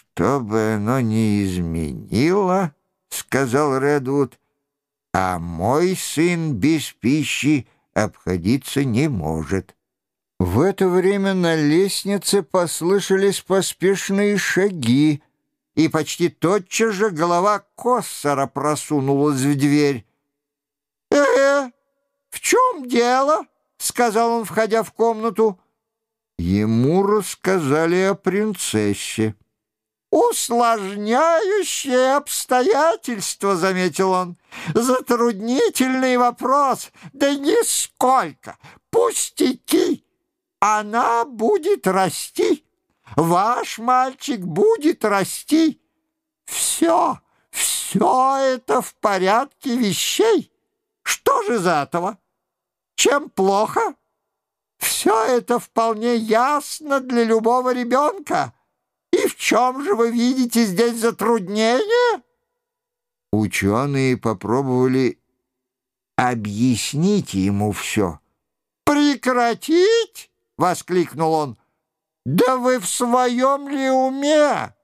«Что бы оно ни изменило, — сказал Редвуд, — а мой сын без пищи обходиться не может». В это время на лестнице послышались поспешные шаги, и почти тотчас же голова Коссора просунулась в дверь. «Э, в чем дело?» — сказал он, входя в комнату. Ему рассказали о принцессе. «Усложняющее обстоятельство», — заметил он. «Затруднительный вопрос, да нисколько. Пустяки. Она будет расти. Ваш мальчик будет расти. Все, все это в порядке вещей. Что же из этого? Чем плохо? Все это вполне ясно для любого ребенка. Чем же вы видите здесь затруднение? Ученые попробовали объяснить ему все. «Прекратить?» — воскликнул он. «Да вы в своем ли уме?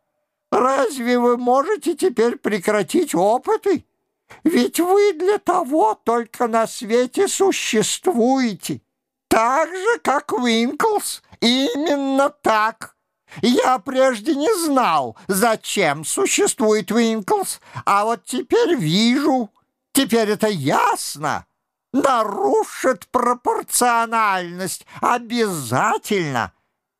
Разве вы можете теперь прекратить опыты? Ведь вы для того только на свете существуете, так же, как Уинклс, именно так». Я прежде не знал, зачем существует Уинклс, а вот теперь вижу, теперь это ясно. Нарушит пропорциональность обязательно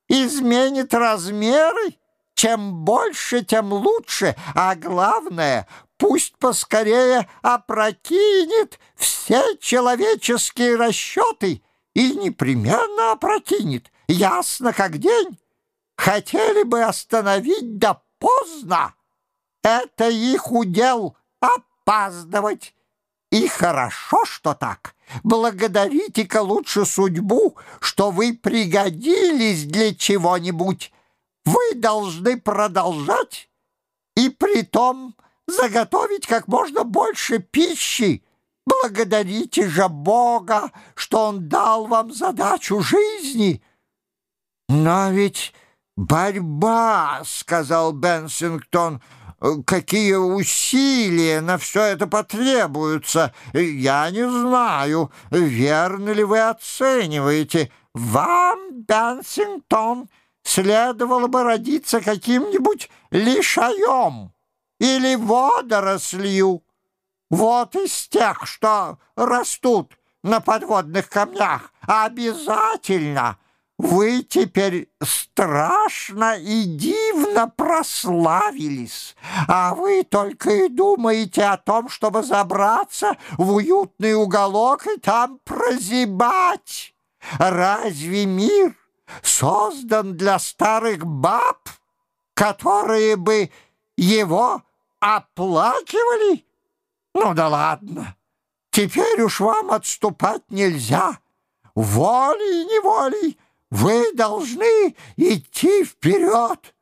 изменит размеры. Чем больше, тем лучше, а главное, пусть поскорее опрокинет все человеческие расчеты и непременно опрокинет, ясно как день. Хотели бы остановить, да поздно. Это их удел опаздывать. И хорошо, что так. Благодарите-ка лучше судьбу, что вы пригодились для чего-нибудь. Вы должны продолжать и притом заготовить как можно больше пищи. Благодарите же Бога, что Он дал вам задачу жизни. Но ведь борьба, — сказал Бенсингтон, — какие усилия на все это потребуются. Я не знаю, верно ли вы оцениваете. Вам, Бенсингтон, следовало бы родиться каким-нибудь лишаем или водорослью. Вот из тех, что растут на подводных камнях, обязательно — вы теперь страшно и дивно прославились, а вы только и думаете о том, чтобы забраться в уютный уголок и там прозябать. Разве мир создан для старых баб, которые бы его оплакивали? Ну да ладно, теперь уж вам отступать нельзя. Волей-неволей вы должны идти вперед.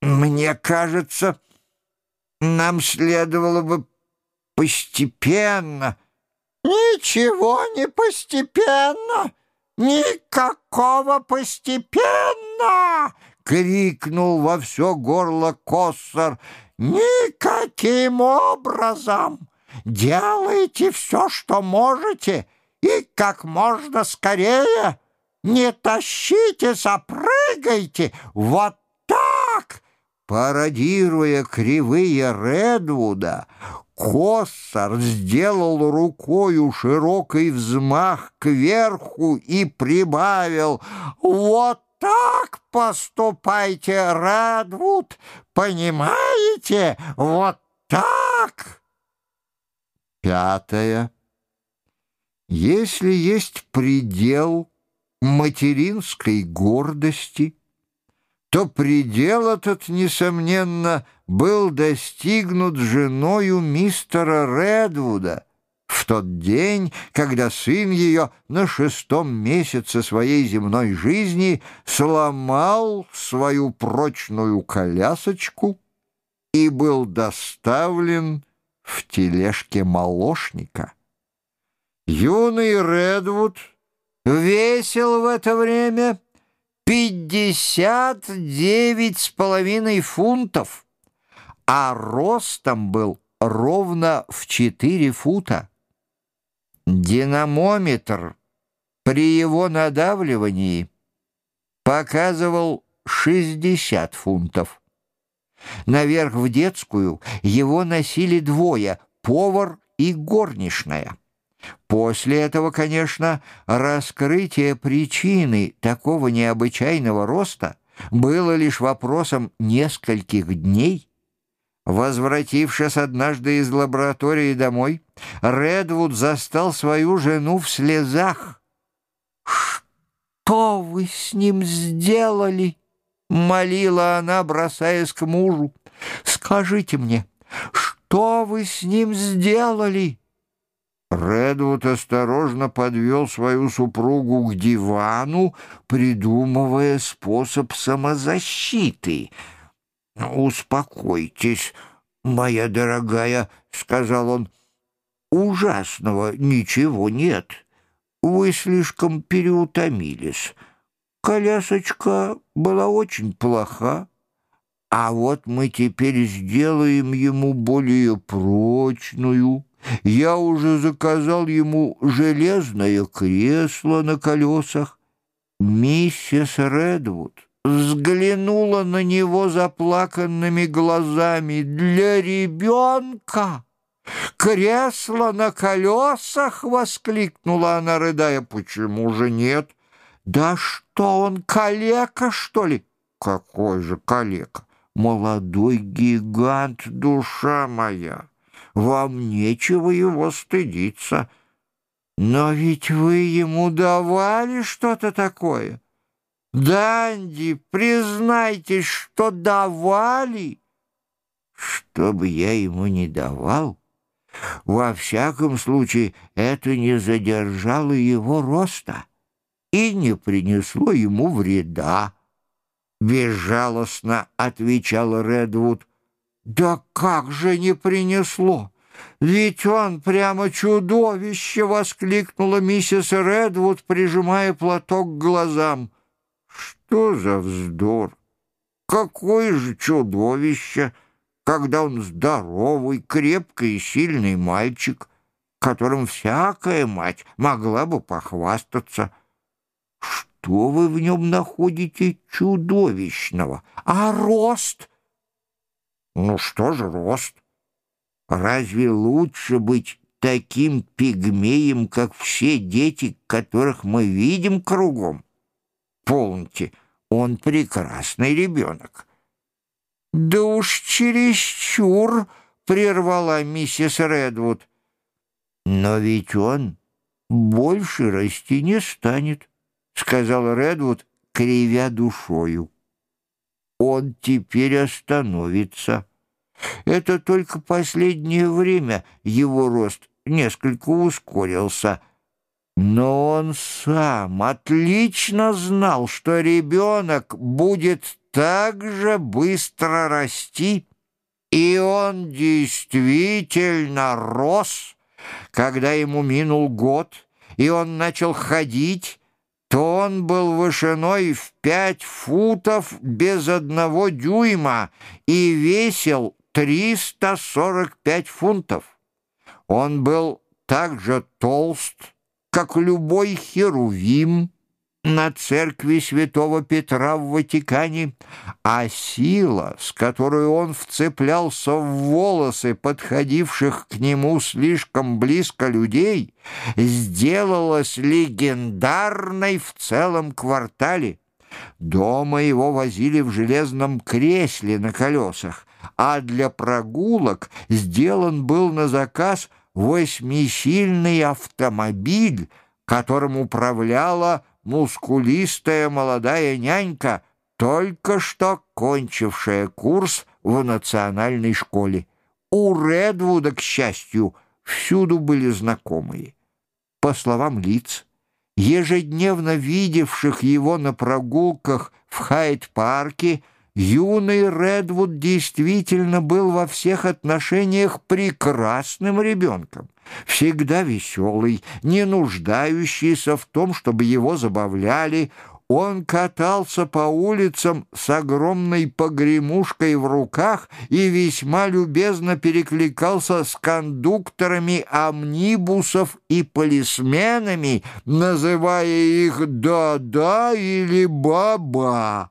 Мне кажется, нам следовало бы постепенно. Ничего не постепенно, никакого постепенно, крикнул во все горло Коссор. Никаким образом. Делайте все, что можете, и как можно скорее. Не тащитесь, а прыгайте! Вот так!» Пародируя кривые Редвуда, Коссар сделал рукою широкий взмах кверху и прибавил «Вот так поступайте, Редвуд, понимаете? Вот так!» Пятое. Если есть предел материнской гордости, то предел этот, несомненно, был достигнут женою мистера Редвуда в тот день, когда сын ее на шестом месяце своей земной жизни сломал свою прочную колясочку и был доставлен в тележке молочника. Юный Редвуд — весел в это время пятьдесят девять с половиной фунтов, а ростом был ровно в четыре фута. Динамометр при его надавливании показывал шестьдесят фунтов. Наверх в детскую его носили двое — повар и горничная. После этого, конечно, раскрытие причины такого необычайного роста было лишь вопросом нескольких дней. Возвратившись однажды из лаборатории домой, Редвуд застал свою жену в слезах. «Что вы с ним сделали?» — молила она, бросаясь к мужу. «Скажите мне, что вы с ним сделали?» Редвуд осторожно подвел свою супругу к дивану, придумывая способ самозащиты. «Успокойтесь, моя дорогая», — сказал он. «Ужасного ничего нет. Вы слишком переутомились. Колясочка была очень плоха, а вот мы теперь сделаем ему более прочную». Я уже заказал ему железное кресло на колесах. Миссис Редвуд взглянула на него заплаканными глазами. «Для ребенка! Кресло на колесах!» — воскликнула она, рыдая. «Почему же нет? Да что он, калека, что ли?» «Какой же калека? Молодой гигант, душа моя!» Вам нечего его стыдиться. Но ведь вы ему давали что-то такое. Данди, признайтесь, что давали. Что бы я ему не давал, во всяком случае это не задержало его роста и не принесло ему вреда. Безжалостно отвечал Редвуд. «Да как же не принесло! Ведь он прямо чудовище!» — воскликнула миссис Редвуд, прижимая платок к глазам. «Что за вздор! Какое же чудовище, когда он здоровый, крепкий и сильный мальчик, которым всякая мать могла бы похвастаться!» Что вы в нем находите чудовищного? А рост — ну что же рост? Разве лучше быть таким пигмеем, как все дети, которых мы видим кругом? Помните, он прекрасный ребенок. Да уж чересчур, прервала миссис Редвуд. Но ведь он больше расти не станет, сказал Редвуд, кривя душою он теперь остановится. Это только последнее время его рост несколько ускорился. Но он сам отлично знал, что ребенок будет так же быстро расти, и он действительно рос, когда ему минул год, и он начал ходить, то он был вышиной в пять футов без одного дюйма и весил 345 фунтов. Он был так же толст, как любой херувим, на церкви святого Петра в Ватикане, а сила, с которой он вцеплялся в волосы подходивших к нему слишком близко людей, сделалась легендарной в целом квартале. Дома его возили в железном кресле на колесах, а для прогулок сделан был на заказ восьмисильный автомобиль, которым управляла мускулистая молодая нянька, только что кончившая курс в национальной школе. У Редвуда, к счастью, всюду были знакомые. По словам лиц, ежедневно видевших его на прогулках в Хайт-парке, юный Редвуд действительно был во всех отношениях прекрасным ребенком всегда веселый, не нуждающийся в том, чтобы его забавляли, Он катался по улицам с огромной погремушкой в руках и весьма любезно перекликался с кондукторами амнибусов и полисменами, называя их «да-да» или «ба-ба».